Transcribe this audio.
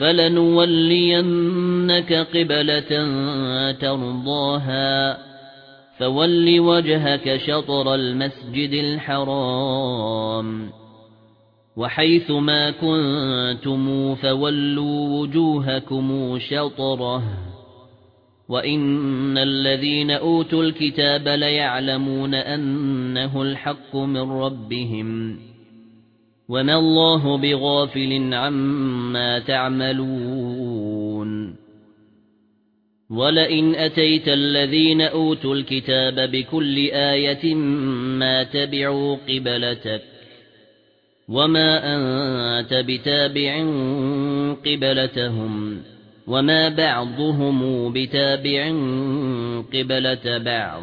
فلنولينك قبلة ترضاها. فول وجهك شطر المسجد الحرام. وحيث ما كنتم فولوا وجوهكم شطره. وإن الذين أوتوا الكتاب ليعلمون أنه الحق من ربهم. وما الله بغافل عما تعملون ولئن أتيت الذين أوتوا الكتاب بكل آية ما تبعوا قبلتك وما أنت بتابع قبلتهم وما بعضهم بتابع قبلة بعض